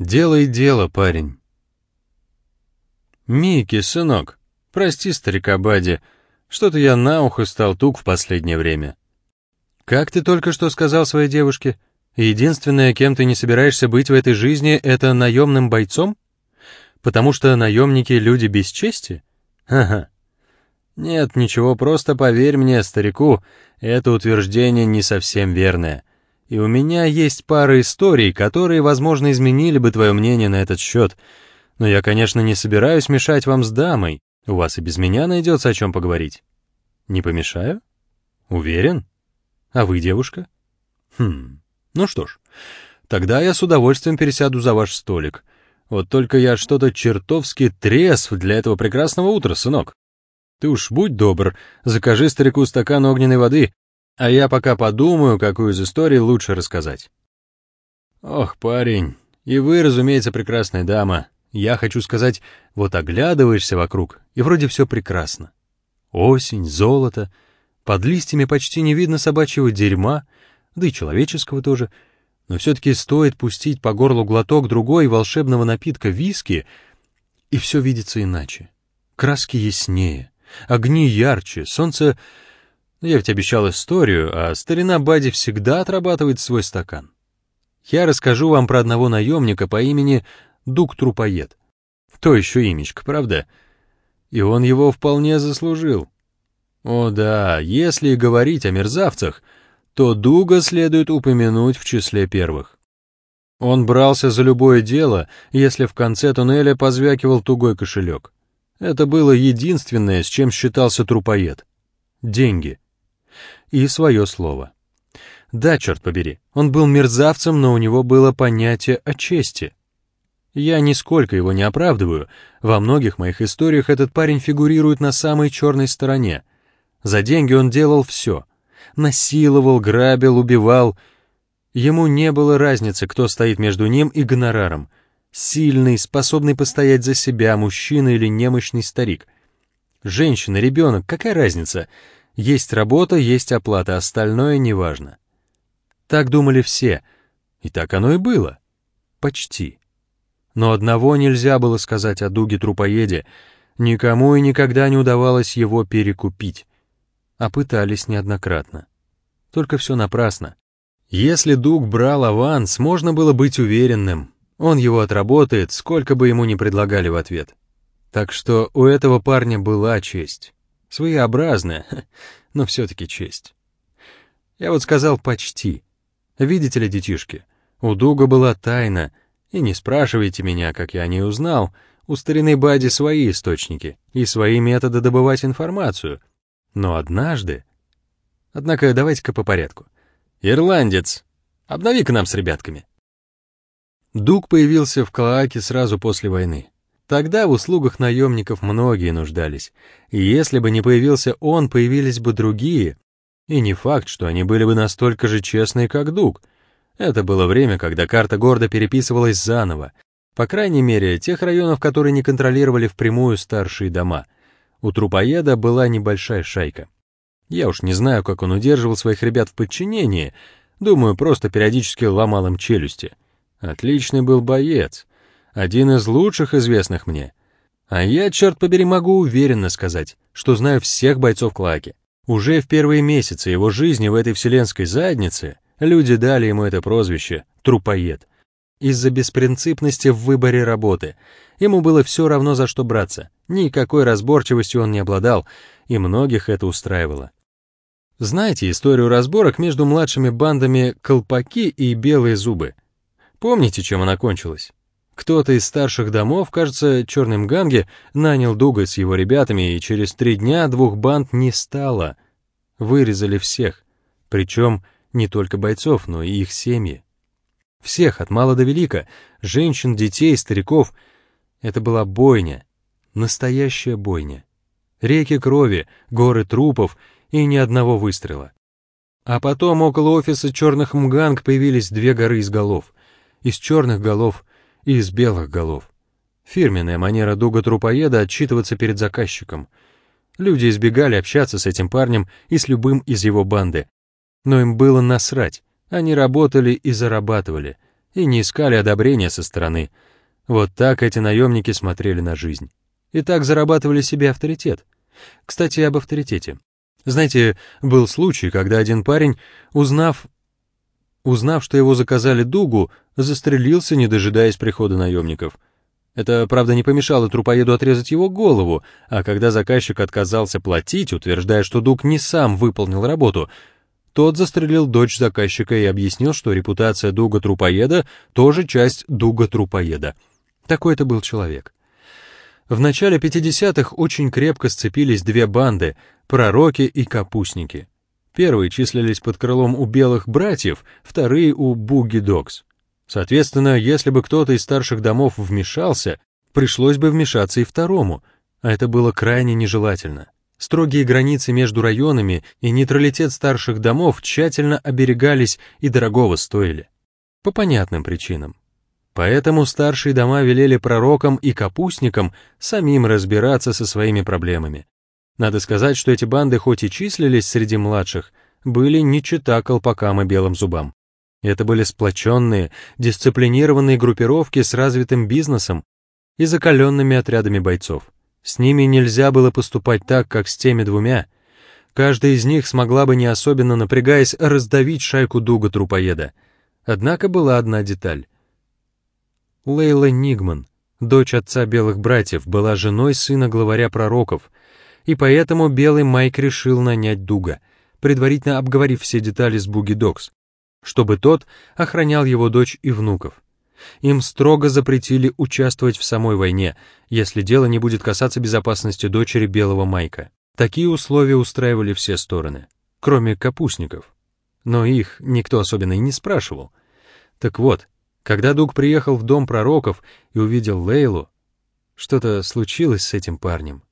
Делай дело, парень. Микки, сынок, прости старика Бади, что-то я на ухо стал тук в последнее время. Как ты только что сказал своей девушке? Единственное, кем ты не собираешься быть в этой жизни, это наемным бойцом? Потому что наемники — люди без чести? Ага. Нет, ничего, просто поверь мне, старику, это утверждение не совсем верное. И у меня есть пара историй, которые, возможно, изменили бы твое мнение на этот счет. Но я, конечно, не собираюсь мешать вам с дамой. У вас и без меня найдется о чем поговорить. Не помешаю? Уверен? А вы девушка? Хм, ну что ж, тогда я с удовольствием пересяду за ваш столик. Вот только я что-то чертовски трезв для этого прекрасного утра, сынок. Ты уж будь добр, закажи старику стакан огненной воды, а я пока подумаю, какую из историй лучше рассказать. Ох, парень, и вы, разумеется, прекрасная дама. Я хочу сказать, вот оглядываешься вокруг, и вроде все прекрасно. Осень, золото, под листьями почти не видно собачьего дерьма, да и человеческого тоже, но все-таки стоит пустить по горлу глоток другой волшебного напитка виски, и все видится иначе. Краски яснее, огни ярче, солнце я ведь обещал историю, а старина Бади всегда отрабатывает свой стакан. Я расскажу вам про одного наемника по имени Дук Трупоед. То еще имечко, правда? И он его вполне заслужил. О да, если говорить о мерзавцах, то Дуга следует упомянуть в числе первых. Он брался за любое дело, если в конце туннеля позвякивал тугой кошелек. Это было единственное, с чем считался трупоед. Деньги и свое слово. Да, черт побери, он был мерзавцем, но у него было понятие о чести. Я нисколько его не оправдываю, во многих моих историях этот парень фигурирует на самой черной стороне. За деньги он делал все. Насиловал, грабил, убивал. Ему не было разницы, кто стоит между ним и гонораром. Сильный, способный постоять за себя, мужчина или немощный старик. Женщина, ребенок, какая разница? Есть работа, есть оплата, остальное неважно. Так думали все, и так оно и было. Почти. Но одного нельзя было сказать о Дуге Трупоеде, никому и никогда не удавалось его перекупить. А пытались неоднократно. Только все напрасно. Если Дуг брал аванс, можно было быть уверенным, он его отработает, сколько бы ему ни предлагали в ответ. Так что у этого парня была честь. Своеобразная, но все-таки честь. Я вот сказал «почти». Видите ли, детишки, у Дуга была тайна, и не спрашивайте меня, как я не узнал, у старины Бади свои источники и свои методы добывать информацию. Но однажды... Однако давайте-ка по порядку. «Ирландец, обнови-ка нам с ребятками». Дуг появился в Клоаке сразу после войны. Тогда в услугах наемников многие нуждались, и если бы не появился он, появились бы другие, и не факт, что они были бы настолько же честные, как Дуг. Это было время, когда карта города переписывалась заново, по крайней мере, тех районов, которые не контролировали впрямую старшие дома. У трупоеда была небольшая шайка. Я уж не знаю, как он удерживал своих ребят в подчинении, думаю, просто периодически ломал им челюсти. Отличный был боец, один из лучших известных мне. А я, черт побери, могу уверенно сказать, что знаю всех бойцов Клаки. Уже в первые месяцы его жизни в этой вселенской заднице люди дали ему это прозвище «трупоед». Из-за беспринципности в выборе работы. Ему было все равно, за что браться. Никакой разборчивостью он не обладал, и многих это устраивало. Знаете историю разборок между младшими бандами «Колпаки» и «Белые зубы»? Помните, чем она кончилась? Кто-то из старших домов, кажется, черным ганге, нанял Дуга с его ребятами, и через три дня двух банд не стало. Вырезали всех. Причем не только бойцов, но и их семьи. Всех, от мала до велика, женщин, детей, стариков. Это была бойня, настоящая бойня. Реки крови, горы трупов и ни одного выстрела. А потом около офиса черных мганг появились две горы из голов. Из черных голов из белых голов. Фирменная манера Дуга Трупоеда отчитываться перед заказчиком. Люди избегали общаться с этим парнем и с любым из его банды. Но им было насрать, они работали и зарабатывали. и не искали одобрения со стороны. Вот так эти наемники смотрели на жизнь. И так зарабатывали себе авторитет. Кстати, об авторитете. Знаете, был случай, когда один парень, узнав, узнав, что его заказали дугу, застрелился, не дожидаясь прихода наемников. Это, правда, не помешало трупоеду отрезать его голову, а когда заказчик отказался платить, утверждая, что дуг не сам выполнил работу, тот застрелил дочь заказчика и объяснил, что репутация дуга-трупоеда тоже часть дуга-трупоеда. Такой это был человек. В начале 50-х очень крепко сцепились две банды — пророки и капустники. Первые числились под крылом у белых братьев, вторые — у буги-докс. Соответственно, если бы кто-то из старших домов вмешался, пришлось бы вмешаться и второму, а это было крайне нежелательно. Строгие границы между районами и нейтралитет старших домов тщательно оберегались и дорогого стоили. По понятным причинам. Поэтому старшие дома велели пророкам и капустникам самим разбираться со своими проблемами. Надо сказать, что эти банды хоть и числились среди младших, были не чита колпакам и белым зубам. Это были сплоченные, дисциплинированные группировки с развитым бизнесом и закаленными отрядами бойцов. С ними нельзя было поступать так, как с теми двумя. Каждая из них смогла бы не особенно напрягаясь раздавить шайку дуга-трупоеда. Однако была одна деталь. Лейла Нигман, дочь отца белых братьев, была женой сына главаря пророков, и поэтому белый Майк решил нанять Дуга, предварительно обговорив все детали с Буги Докс, чтобы тот охранял его дочь и внуков. Им строго запретили участвовать в самой войне, если дело не будет касаться безопасности дочери белого Майка. Такие условия устраивали все стороны, кроме капустников. Но их никто особенно и не спрашивал. Так вот, когда Дуг приехал в дом пророков и увидел Лейлу, что-то случилось с этим парнем.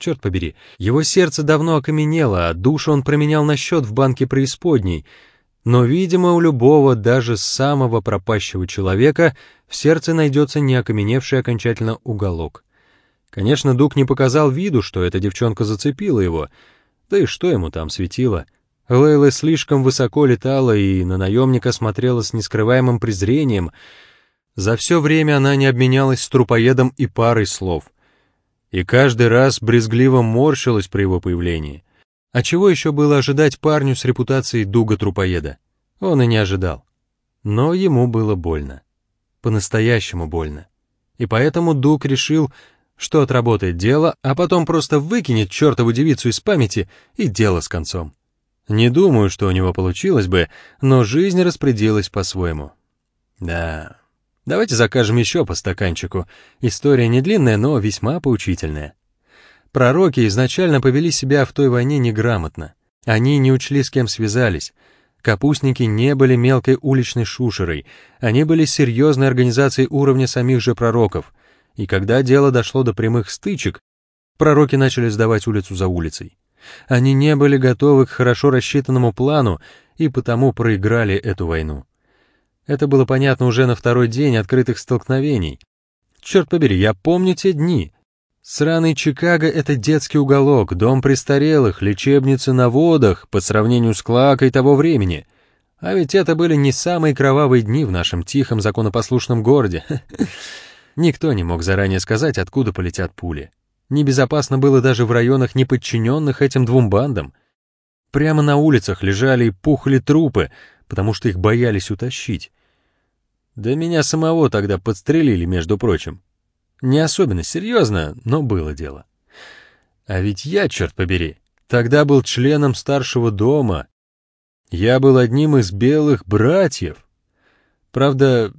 Черт побери, его сердце давно окаменело, а душу он променял на счет в банке преисподней. Но, видимо, у любого, даже самого пропащего человека, в сердце найдется не окаменевший окончательно уголок. Конечно, Дуг не показал виду, что эта девчонка зацепила его, да и что ему там светило — Лейла слишком высоко летала и на наемника смотрела с нескрываемым презрением. За все время она не обменялась с трупоедом и парой слов. И каждый раз брезгливо морщилась при его появлении. А чего еще было ожидать парню с репутацией дуга-трупоеда? Он и не ожидал. Но ему было больно. По-настоящему больно. И поэтому Дуг решил, что отработает дело, а потом просто выкинет чертову девицу из памяти и дело с концом. Не думаю, что у него получилось бы, но жизнь распределилась по-своему. Да, давайте закажем еще по стаканчику. История не длинная, но весьма поучительная. Пророки изначально повели себя в той войне неграмотно. Они не учли, с кем связались. Капустники не были мелкой уличной шушерой, они были серьезной организацией уровня самих же пророков. И когда дело дошло до прямых стычек, пророки начали сдавать улицу за улицей. Они не были готовы к хорошо рассчитанному плану и потому проиграли эту войну. Это было понятно уже на второй день открытых столкновений. Черт побери, я помню те дни. Сраный Чикаго — это детский уголок, дом престарелых, лечебница на водах по сравнению с Клакой того времени. А ведь это были не самые кровавые дни в нашем тихом законопослушном городе. Никто не мог заранее сказать, откуда полетят пули. Небезопасно было даже в районах, не подчиненных этим двум бандам. Прямо на улицах лежали и пухли трупы, потому что их боялись утащить. Да меня самого тогда подстрелили, между прочим. Не особенно серьезно, но было дело. А ведь я, черт побери, тогда был членом старшего дома. Я был одним из белых братьев. Правда,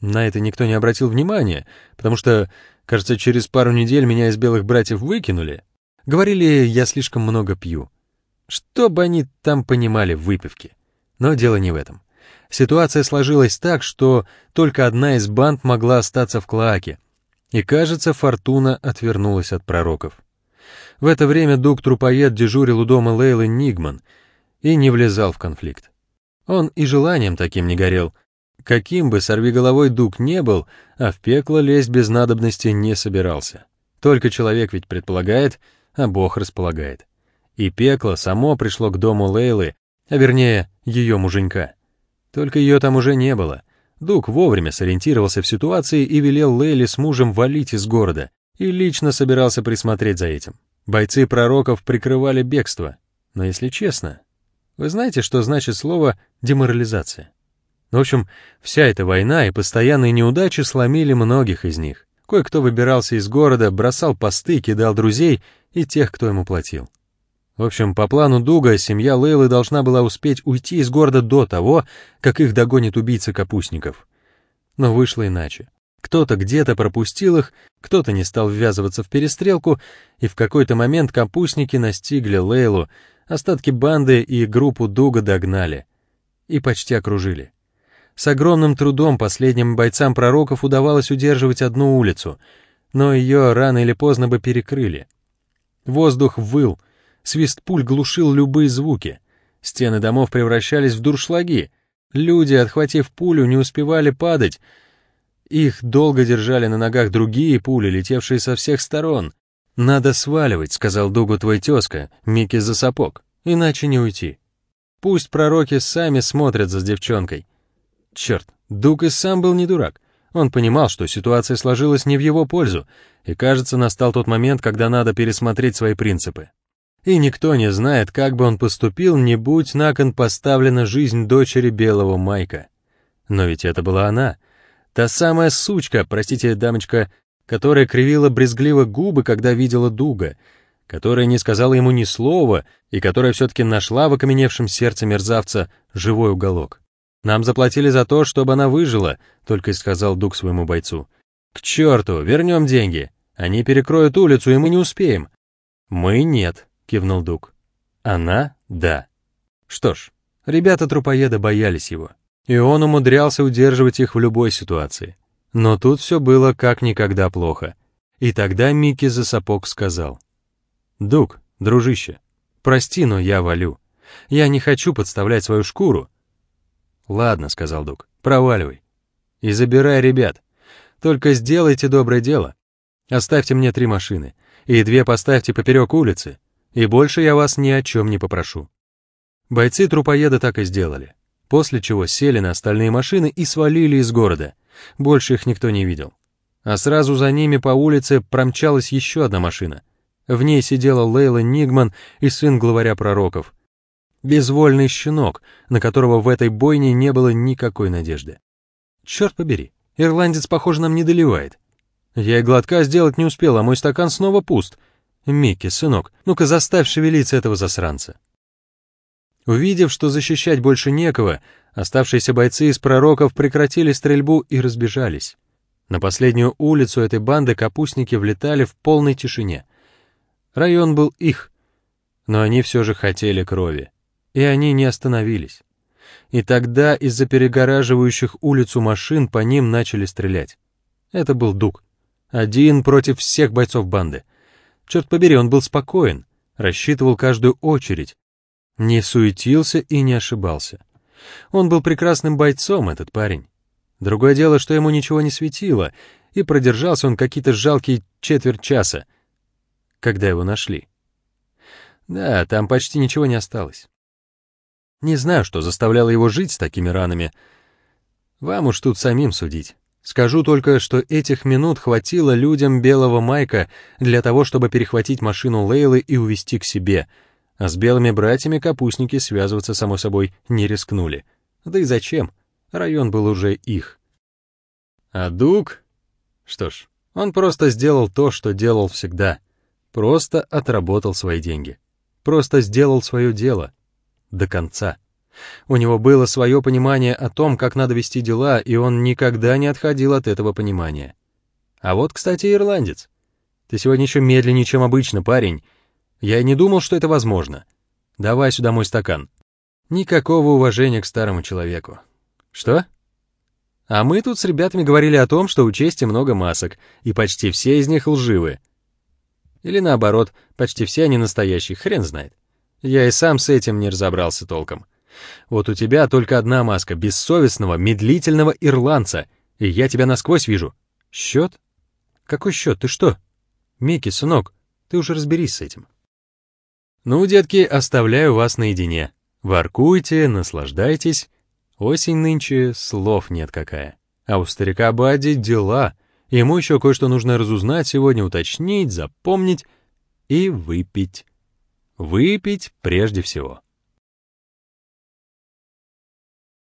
на это никто не обратил внимания, потому что Кажется, через пару недель меня из белых братьев выкинули. Говорили, я слишком много пью. Что бы они там понимали в выпивке. Но дело не в этом. Ситуация сложилась так, что только одна из банд могла остаться в Клоаке. И, кажется, Фортуна отвернулась от пророков. В это время Дуг-трупоед дежурил у дома Лейлы Нигман и не влезал в конфликт. Он и желанием таким не горел — Каким бы сорвиголовой дуг не был, а в пекло лезть без надобности не собирался. Только человек ведь предполагает, а Бог располагает. И пекло само пришло к дому Лейлы, а вернее, ее муженька. Только ее там уже не было. Дуг вовремя сориентировался в ситуации и велел Лейли с мужем валить из города, и лично собирался присмотреть за этим. Бойцы пророков прикрывали бегство. Но если честно, вы знаете, что значит слово «деморализация»? В общем, вся эта война и постоянные неудачи сломили многих из них. Кое-кто выбирался из города, бросал посты, кидал друзей и тех, кто ему платил. В общем, по плану Дуга, семья Лейлы должна была успеть уйти из города до того, как их догонит убийца капустников. Но вышло иначе. Кто-то где-то пропустил их, кто-то не стал ввязываться в перестрелку, и в какой-то момент капустники настигли Лейлу, остатки банды и группу Дуга догнали. И почти окружили. С огромным трудом последним бойцам пророков удавалось удерживать одну улицу, но ее рано или поздно бы перекрыли. Воздух выл, Свист пуль глушил любые звуки. Стены домов превращались в дуршлаги. Люди, отхватив пулю, не успевали падать. Их долго держали на ногах другие пули, летевшие со всех сторон. «Надо сваливать», — сказал Дугу твой тезка, Микки за сапог, иначе не уйти. Пусть пророки сами смотрят за девчонкой. Черт, Дуг и сам был не дурак. Он понимал, что ситуация сложилась не в его пользу, и, кажется, настал тот момент, когда надо пересмотреть свои принципы и никто не знает, как бы он поступил, не будь на кон поставлена жизнь дочери белого Майка. Но ведь это была она, та самая сучка, простите, дамочка, которая кривила брезгливо губы, когда видела Дуга, которая не сказала ему ни слова и которая все-таки нашла в окаменевшем сердце мерзавца живой уголок. «Нам заплатили за то, чтобы она выжила», — только и сказал Дуг своему бойцу. «К черту, вернем деньги. Они перекроют улицу, и мы не успеем». «Мы нет», — кивнул Дуг. «Она — да». Что ж, ребята-трупоеда боялись его, и он умудрялся удерживать их в любой ситуации. Но тут все было как никогда плохо. И тогда Микки за сапог сказал. «Дуг, дружище, прости, но я валю. Я не хочу подставлять свою шкуру». «Ладно», — сказал Дуг, — «проваливай. И забирай ребят. Только сделайте доброе дело. Оставьте мне три машины, и две поставьте поперек улицы, и больше я вас ни о чем не попрошу». Бойцы трупоеда так и сделали, после чего сели на остальные машины и свалили из города. Больше их никто не видел. А сразу за ними по улице промчалась еще одна машина. В ней сидела Лейла Нигман и сын главаря пророков. Безвольный щенок, на которого в этой бойне не было никакой надежды. Черт побери, ирландец, похоже, нам не доливает. Я и глотка сделать не успел, а мой стакан снова пуст — «Микки, сынок, ну-ка заставь шевелиться этого засранца». Увидев, что защищать больше некого, оставшиеся бойцы из пророков прекратили стрельбу и разбежались. На последнюю улицу этой банды капустники влетали в полной тишине. Район был их, но они все же хотели крови, и они не остановились. И тогда из-за перегораживающих улицу машин по ним начали стрелять. Это был Дуг. Один против всех бойцов банды — Черт побери, он был спокоен, рассчитывал каждую очередь, не суетился и не ошибался. Он был прекрасным бойцом, этот парень. Другое дело, что ему ничего не светило, и продержался он какие-то жалкие четверть часа, когда его нашли. Да, там почти ничего не осталось. Не знаю, что заставляло его жить с такими ранами. Вам уж тут самим судить. Скажу только, что этих минут хватило людям белого майка для того, чтобы перехватить машину Лейлы и увести к себе, а с белыми братьями капустники связываться, само собой, не рискнули. Да и зачем? Район был уже их. А Дуг? Что ж, он просто сделал то, что делал всегда. Просто отработал свои деньги. Просто сделал свое дело. До конца. У него было свое понимание о том, как надо вести дела, и он никогда не отходил от этого понимания. А вот, кстати, ирландец. Ты сегодня еще медленнее, чем обычно, парень. Я и не думал, что это возможно. Давай сюда мой стакан. Никакого уважения к старому человеку. Что? А мы тут с ребятами говорили о том, что у чести много масок, и почти все из них лживы. Или наоборот, почти все они настоящие, хрен знает. Я и сам с этим не разобрался толком. Вот у тебя только одна маска бессовестного, медлительного ирландца, и я тебя насквозь вижу. Счет? Какой счет? Ты что? Микки, сынок, ты уже разберись с этим. Ну, детки, оставляю вас наедине. Воркуйте, наслаждайтесь. Осень нынче слов нет какая. А у старика Бадди дела. Ему еще кое-что нужно разузнать сегодня, уточнить, запомнить и выпить. Выпить прежде всего.